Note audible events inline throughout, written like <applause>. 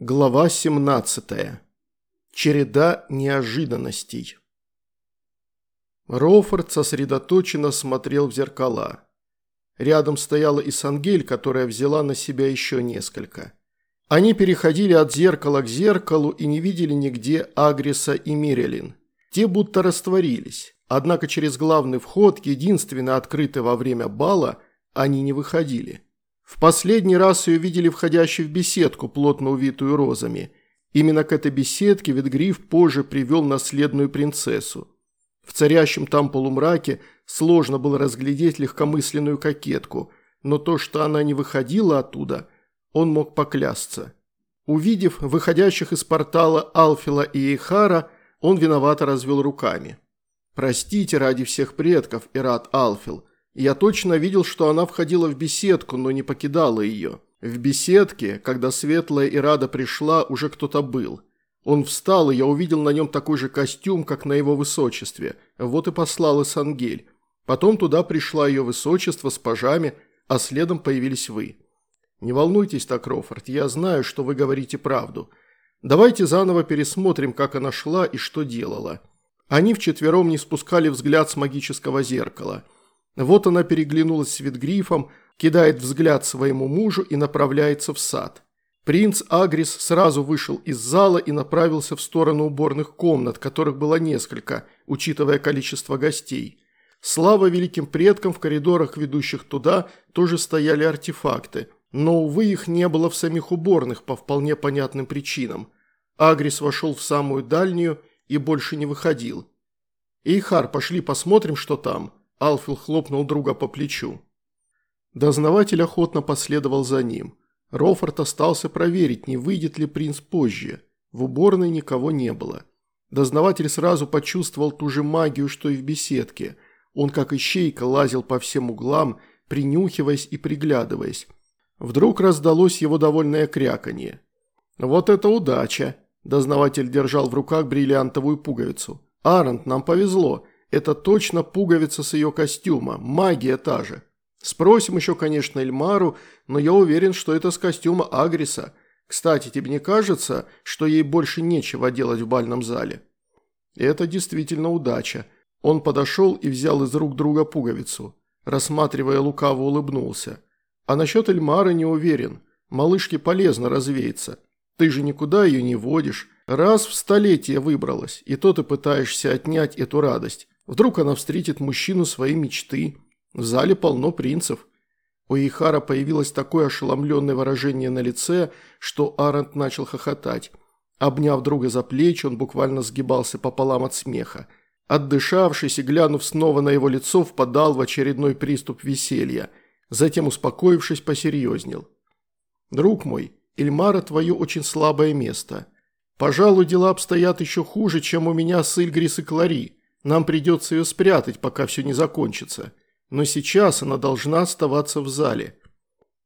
Глава 17. Череда неожиданностей. Роуфорд сосредоточенно смотрел в зеркала. Рядом стояла и Сангель, которая взяла на себя еще несколько. Они переходили от зеркала к зеркалу и не видели нигде Агриса и Мирелин. Те будто растворились. Однако через главный вход, единственно открытый во время бала, они не выходили. В последний раз ее видели входящей в беседку, плотно увитую розами. Именно к этой беседке Ветгриф позже привел наследную принцессу. В царящем там полумраке сложно было разглядеть легкомысленную кокетку, но то, что она не выходила оттуда, он мог поклясться. Увидев выходящих из портала Алфила и Эйхара, он виновато развел руками. «Простите ради всех предков, Ират Алфил, я точно видел, что она входила в беседку, но не покидала ее. В беседке, когда Светлая и Рада пришла, уже кто-то был. Он встал, и я увидел на нем такой же костюм, как на его высочестве. Вот и послал Исангель. Потом туда пришла ее высочество с пажами, а следом появились вы. Не волнуйтесь так, Рофорд, я знаю, что вы говорите правду. Давайте заново пересмотрим, как она шла и что делала. Они вчетвером не спускали взгляд с магического зеркала – вот она переглянулась с Ветгрифом, кидает взгляд своему мужу и направляется в сад. Принц Агрис сразу вышел из зала и направился в сторону уборных комнат, которых было несколько, учитывая количество гостей. Слава великим предкам, в коридорах, ведущих туда, тоже стояли артефакты, но, увы, их не было в самих уборных по вполне понятным причинам. Агрис вошел в самую дальнюю и больше не выходил. «Эйхар, пошли посмотрим, что там», Алфил хлопнул друга по плечу. Дознаватель охотно последовал за ним. Рофорд остался проверить, не выйдет ли принц позже. В уборной никого не было. Дознаватель сразу почувствовал ту же магию, что и в беседке. Он, как ищейка, лазил по всем углам, принюхиваясь и приглядываясь. Вдруг раздалось его довольное кряканье. «Вот это удача!» – дознаватель держал в руках бриллиантовую пуговицу. «Арант, нам повезло. Это точно пуговица с ее костюма, магия та же. Спросим еще, конечно, Эльмару, но я уверен, что это с костюма Агриса. Кстати, тебе не кажется, что ей больше нечего делать в бальном зале? Это действительно удача. Он подошел и взял из рук друга пуговицу. Рассматривая лукаво, улыбнулся. А насчет Эльмара не уверен. Малышке полезно развеяться. Ты же никуда ее не водишь. Раз в столетие выбралась, и то ты пытаешься отнять эту радость. Вдруг она встретит мужчину своей мечты. В зале полно принцев. У Ихара появилось такое ошеломленное выражение на лице, что Арант начал хохотать. Обняв друга за плечи, он буквально сгибался пополам от смеха. Отдышавшись и глянув снова на его лицо, впадал в очередной приступ веселья. Затем, успокоившись, посерьезнел. «Друг мой, Эльмара твое очень слабое место. Пожалуй, дела обстоят еще хуже, чем у меня с Ильгрис и Клари. Нам придется ее спрятать, пока все не закончится. Но сейчас она должна оставаться в зале».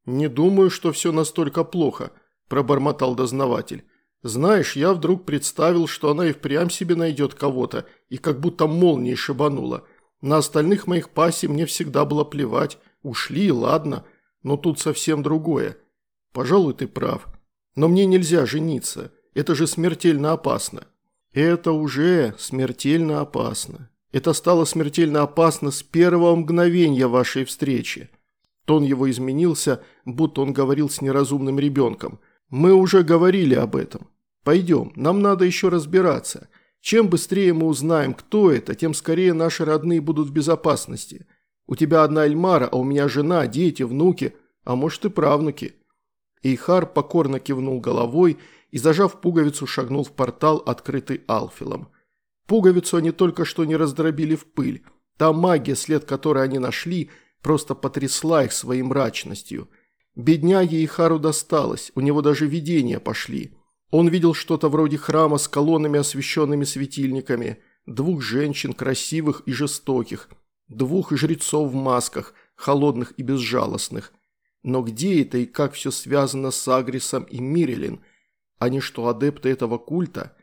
«Не думаю, что все настолько плохо», – пробормотал дознаватель. «Знаешь, я вдруг представил, что она и впрямь себе найдет кого-то, и как будто молнией шибанула. На остальных моих пассий мне всегда было плевать. Ушли, ладно, но тут совсем другое. Пожалуй, ты прав. Но мне нельзя жениться, это же смертельно опасно». Это уже смертельно опасно. Это стало смертельно опасно с первого мгновения вашей встречи. Тон его изменился, будто он говорил с неразумным ребенком. Мы уже говорили об этом. Пойдем, нам надо еще разбираться. Чем быстрее мы узнаем, кто это, тем скорее наши родные будут в безопасности. У тебя одна Эльмара, а у меня жена, дети, внуки, а может и правнуки». Эйхар покорно кивнул головой и, зажав пуговицу, шагнул в портал, открытый Алфилом. Пуговицу они только что не раздробили в пыль. Та магия, след которой они нашли, просто потрясла их своей мрачностью. Бедняге и Хару досталось, у него даже видения пошли. Он видел что-то вроде храма с колоннами, освещенными светильниками, двух женщин, красивых и жестоких, двух жрецов в масках, холодных и безжалостных. Но где это и как все связано с Агрисом и Мирелин – они что, адепты этого культа?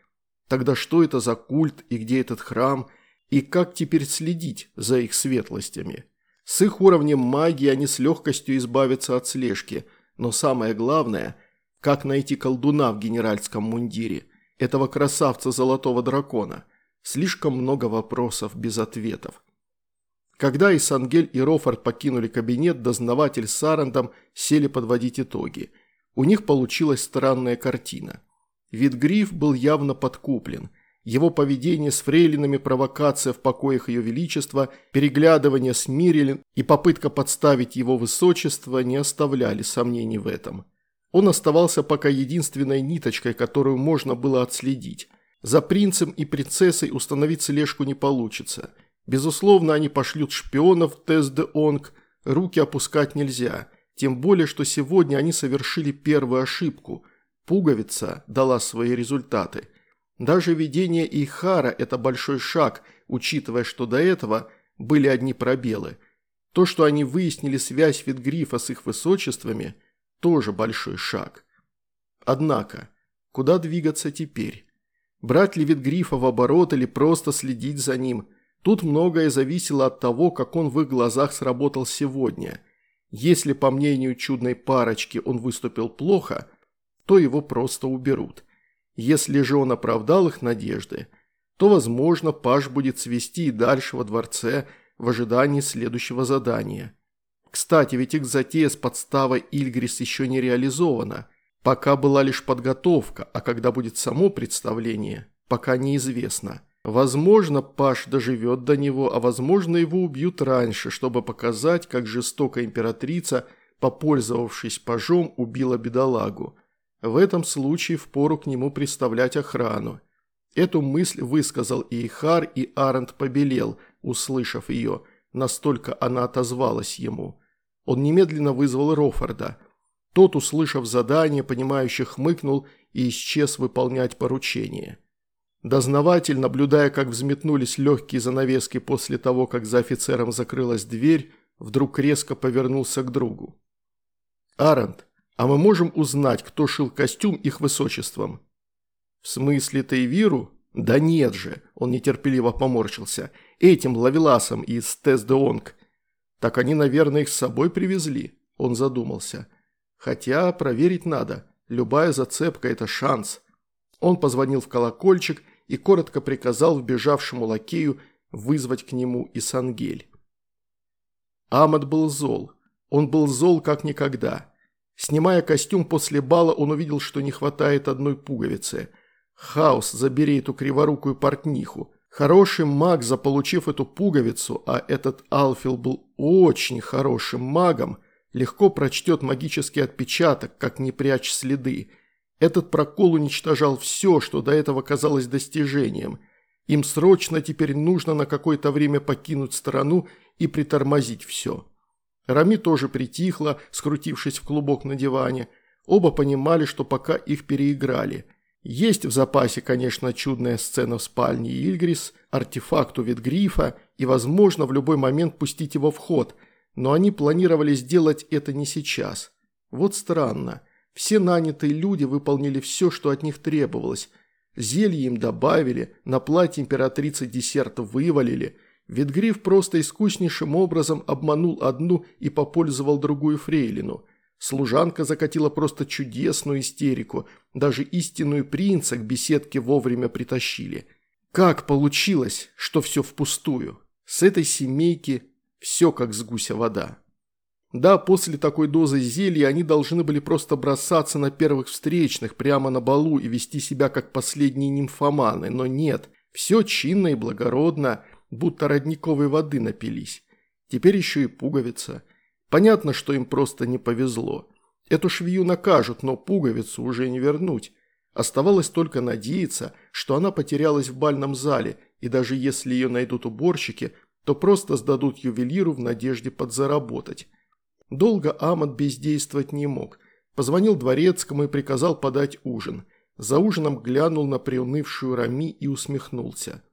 Тогда что это за культ и где этот храм? И как теперь следить за их светлостями? С их уровнем магии они с легкостью избавятся от слежки. Но самое главное, Как найти колдуна в генеральском мундире? Этого красавца золотого дракона? Слишком много вопросов без ответов. Когда и Сангель, и Рофорд покинули кабинет, дознаватель с Сарандом сели подводить итоги. У них получилась странная картина. Витгриф был явно подкуплен. Его поведение с фрейлинами, провокация в покоях ее величества, переглядывание с Мирелин и попытка подставить его высочество не оставляли сомнений в этом. Он оставался пока единственной ниточкой, которую можно было отследить. За принцем и принцессой установить слежку не получится. Безусловно, они пошлют шпионов в Тест-де-Онг, руки опускать нельзя. Тем более, что сегодня они совершили первую ошибку. Пуговица дала свои результаты. Даже видение Ихара – это большой шаг, учитывая, что до этого были одни пробелы. То, что они выяснили связь Витгрифа с их высочествами – тоже большой шаг. Однако, куда двигаться теперь? Брать ли Витгрифа в оборот или просто следить за ним? Тут многое зависело от того, как он в их глазах сработал сегодня. Если, по мнению чудной парочки, он выступил плохо, то его просто уберут. Если же он оправдал их надежды, то, возможно, Паш будет свести и дальше во дворце в ожидании следующего задания – кстати, ведь их затея с подставой Ильгрис еще не реализована. Пока была лишь подготовка, а когда будет само представление, пока неизвестно. Возможно, Паш доживет до него, а возможно, его убьют раньше, чтобы показать, как жестокая императрица, попользовавшись пажом, убила бедолагу. В этом случае впору к нему представлять охрану. Эту мысль высказал и Ихар, и Арент побелел, услышав ее – Настолько она отозвалась ему. Он немедленно вызвал Рофорда. Тот, услышав задание, понимающе хмыкнул и исчез выполнять поручение. Дознаватель, наблюдая, как взметнулись легкие занавески после того, как за офицером закрылась дверь, вдруг резко повернулся к другу. «Арент, а мы можем узнать, кто шил костюм их высочеством?» «В смысле Тейвиру?» «Да нет же!» – он нетерпеливо поморщился – Этим лавеласом из Тездеонг. Так они, наверное, их с собой привезли. Он задумался. Хотя проверить надо. Любая зацепка – это шанс. Он позвонил в колокольчик и коротко приказал вбежавшему лакею вызвать к нему и Сангель. Амад был зол. Он был зол как никогда. Снимая костюм после бала, он увидел, что не хватает одной пуговицы. Хаос, забери эту криворукую портниху. Хороший маг, заполучив эту пуговицу, а этот Алфил был очень хорошим магом, легко прочтет магический отпечаток, как не прячь следы. Этот прокол уничтожал все, что до этого казалось достижением. Им срочно теперь нужно на какое-то время покинуть страну и притормозить все. Рами тоже притихла, скрутившись в клубок на диване. Оба понимали, что пока их переиграли – есть в запасе, конечно, чудная сцена в спальне Ильгрис, артефакт у Ветгрифа и, возможно, в любой момент пустить его в ход, но они планировали сделать это не сейчас. Вот странно. Все нанятые люди выполнили все, что от них требовалось. Зелье им добавили, на платье императрицы десерт вывалили. Ветгриф просто искуснейшим образом обманул одну и попользовал другую фрейлину – Служанка закатила просто чудесную истерику. Даже истинную принца к беседке вовремя притащили. Как получилось, что все впустую? С этой семейки все как с гуся вода. Да, после такой дозы зелья они должны были просто бросаться на первых встречных прямо на балу и вести себя как последние нимфоманы, но нет, все чинно и благородно, будто родниковой воды напились. Теперь еще и пуговица – Понятно, что им просто не повезло. Эту швею накажут, но пуговицу уже не вернуть. Оставалось только надеяться, что она потерялась в бальном зале, и даже если ее найдут уборщики, то просто сдадут ювелиру в надежде подзаработать. Долго Амат бездействовать не мог. Позвонил дворецкому и приказал подать ужин. За ужином глянул на приунывшую Рами и усмехнулся.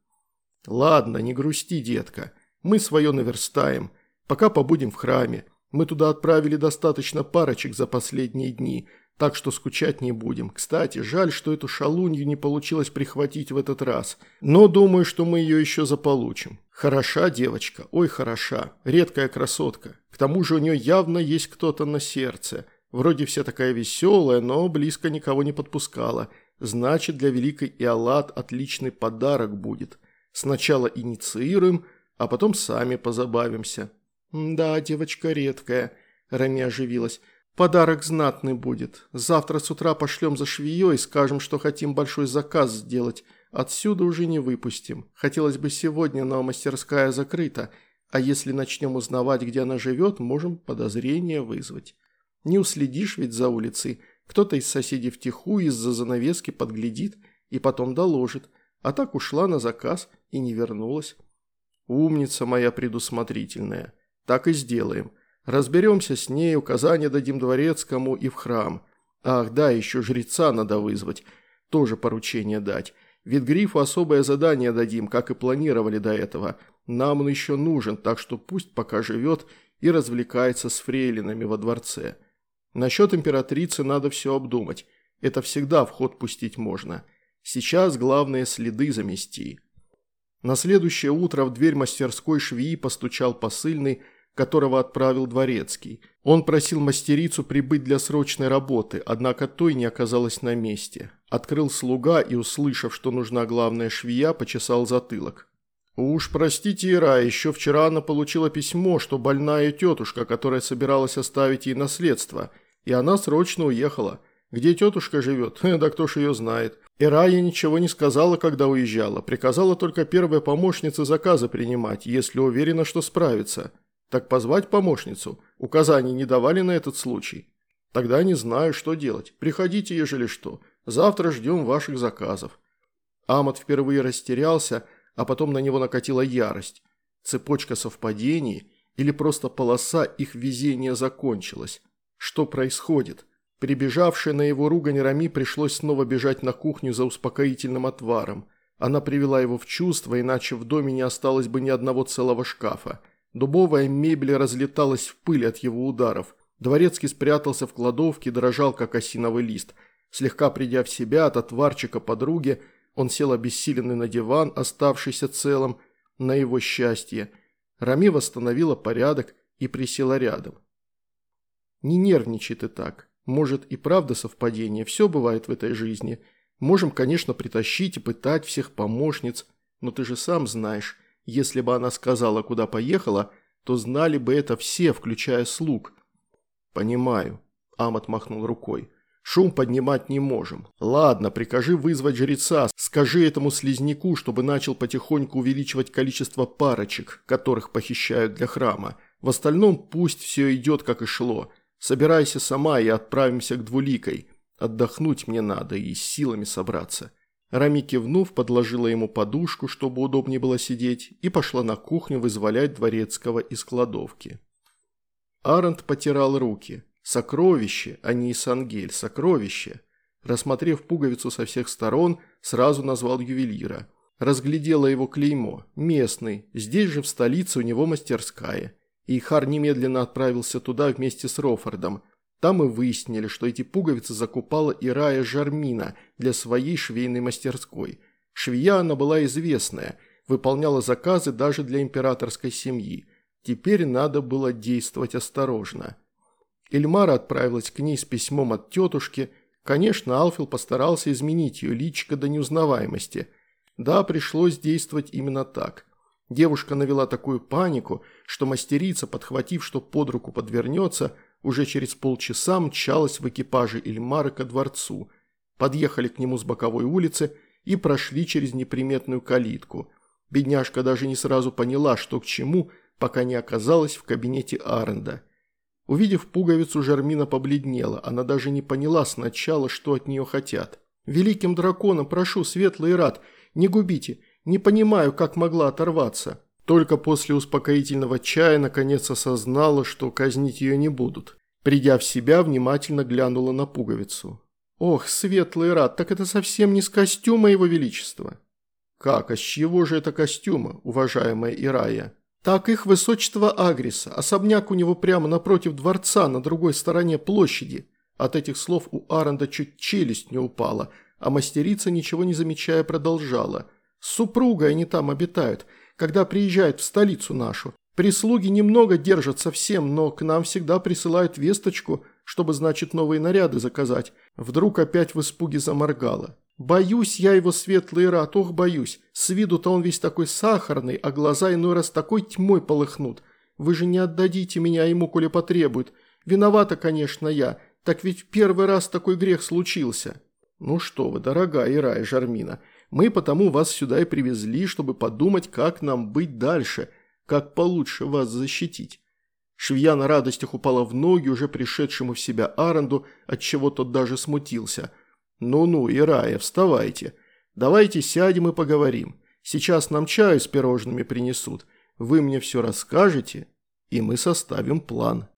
«Ладно, не грусти, детка. Мы свое наверстаем. Пока побудем в храме. Мы туда отправили достаточно парочек за последние дни, так что скучать не будем. Кстати, жаль, что эту шалунью не получилось прихватить в этот раз. Но думаю, что мы ее еще заполучим. Хороша девочка, ой, хороша. Редкая красотка. К тому же у нее явно есть кто-то на сердце. Вроде вся такая веселая, но близко никого не подпускала. Значит, для великой Иолат отличный подарок будет. Сначала инициируем, а потом сами позабавимся. «Да, девочка редкая», – Рами оживилась. «Подарок знатный будет. Завтра с утра пошлем за швеей, скажем, что хотим большой заказ сделать. Отсюда уже не выпустим. Хотелось бы сегодня, но мастерская закрыта. А если начнем узнавать, где она живет, можем подозрение вызвать. Не уследишь ведь за улицей. Кто-то из соседей втихую из-за занавески подглядит и потом доложит. А так ушла на заказ и не вернулась. Умница моя предусмотрительная. Так и сделаем. Разберемся с ней, указания дадим дворецкому и в храм. Ах, да, еще жреца надо вызвать. Тоже поручение дать. Ведь Грифу особое задание дадим, как и планировали до этого. Нам он еще нужен, так что пусть пока живет и развлекается с фрейлинами во дворце. Насчет императрицы надо все обдумать. Это всегда в ход пустить можно. Сейчас главное следы замести. На следующее утро в дверь мастерской швеи постучал посыльный, которого отправил дворецкий. Он просил мастерицу прибыть для срочной работы, однако той не оказалась на месте. Открыл слуга и, услышав, что нужна главная швея, почесал затылок. «Уж простите, Ира, еще вчера она получила письмо, что больная тетушка, которая собиралась оставить ей наследство, и она срочно уехала. Где тетушка живет? <laughs> Да кто ж ее знает. Ирая ничего не сказала, когда уезжала, приказала только первой помощнице заказы принимать, если уверена, что справится». Так позвать помощницу? Указаний не давали на этот случай? Тогда не знаю, что делать. Приходите, ежели что. Завтра ждем ваших заказов». Амат впервые растерялся, а потом на него накатила ярость. Цепочка совпадений или просто полоса их везения закончилась. Что происходит? Прибежавшая на его ругань Рами пришлось снова бежать на кухню за успокоительным отваром. Она привела его в чувство, иначе в доме не осталось бы ни одного целого шкафа. Дубовая мебель разлеталась в пыль от его ударов. Дворецкий спрятался в кладовке, дрожал, как осиновый лист. Слегка придя в себя от отварчика подруги, он сел обессиленный на диван, оставшийся целым, на его счастье. Рами восстановила порядок и присела рядом. «Не нервничай ты так. Может и правда совпадение, все бывает в этой жизни. Можем, конечно, притащить и пытать всех помощниц, но ты же сам знаешь, если бы она сказала, куда поехала, то знали бы это все, включая слуг. «Понимаю», – Амат махнул рукой. «Шум поднимать не можем. Ладно, прикажи вызвать жреца, скажи этому слизняку, чтобы начал потихоньку увеличивать количество парочек, которых похищают для храма. В остальном пусть все идет, как и шло. Собирайся сама и отправимся к двуликой. Отдохнуть мне надо и с силами собраться». Рами кивнув, подложила ему подушку, чтобы удобнее было сидеть, и пошла на кухню вызволять дворецкого из кладовки. Арент потирал руки. Сокровище, а не Исангель, сокровище. Рассмотрев пуговицу со всех сторон, сразу назвал ювелира. Разглядела его клеймо. Местный, здесь же в столице у него мастерская. И Хар немедленно отправился туда вместе с Рофордом – там мы выяснили, что эти пуговицы закупала Ирая Жармина для своей швейной мастерской. Швея она была известная, выполняла заказы даже для императорской семьи. Теперь надо было действовать осторожно. Эльмара отправилась к ней с письмом от тетушки. Конечно, Алфил постарался изменить ее личико до неузнаваемости. Да, пришлось действовать именно так. Девушка навела такую панику, что мастерица, подхватив, что под руку подвернется, уже через полчаса мчалась в экипаже Ильмара ко дворцу. Подъехали к нему с боковой улицы и прошли через неприметную калитку. Бедняжка даже не сразу поняла, что к чему, пока не оказалась в кабинете Аренда. Увидев пуговицу, Жармина побледнела, она даже не поняла сначала, что от нее хотят. «Великим драконом, прошу, светлый рад, не губите, не понимаю, как могла оторваться». Только после успокоительного чая наконец осознала, что казнить ее не будут. Придя в себя, внимательно глянула на пуговицу. «Ох, светлый рад, так это совсем не с костюма его величества». «Как, а с чего же это костюма, уважаемая Ирая?» «Так их высочество Агриса, особняк у него прямо напротив дворца, на другой стороне площади». От этих слов у Аренда чуть челюсть не упала, а мастерица, ничего не замечая, продолжала. «С супругой они там обитают когда приезжают в столицу нашу. Прислуги немного держат совсем, но к нам всегда присылают весточку, чтобы, значит, новые наряды заказать. Вдруг опять в испуге заморгала. Боюсь я его, светлый рад, ох, боюсь. С виду-то он весь такой сахарный, а глаза иной раз такой тьмой полыхнут. Вы же не отдадите меня ему, коли потребует. Виновата, конечно, я. Так ведь первый раз такой грех случился. Ну что вы, дорогая Ирая Жармина, мы потому вас сюда и привезли, чтобы подумать, как нам быть дальше, как получше вас защитить. Швея на радостях упала в ноги уже пришедшему в себя Аранду, отчего тот даже смутился – «Ну-ну, Ирая, вставайте. Давайте сядем и поговорим. Сейчас нам чаю с пирожными принесут. Вы мне все расскажете, и мы составим план».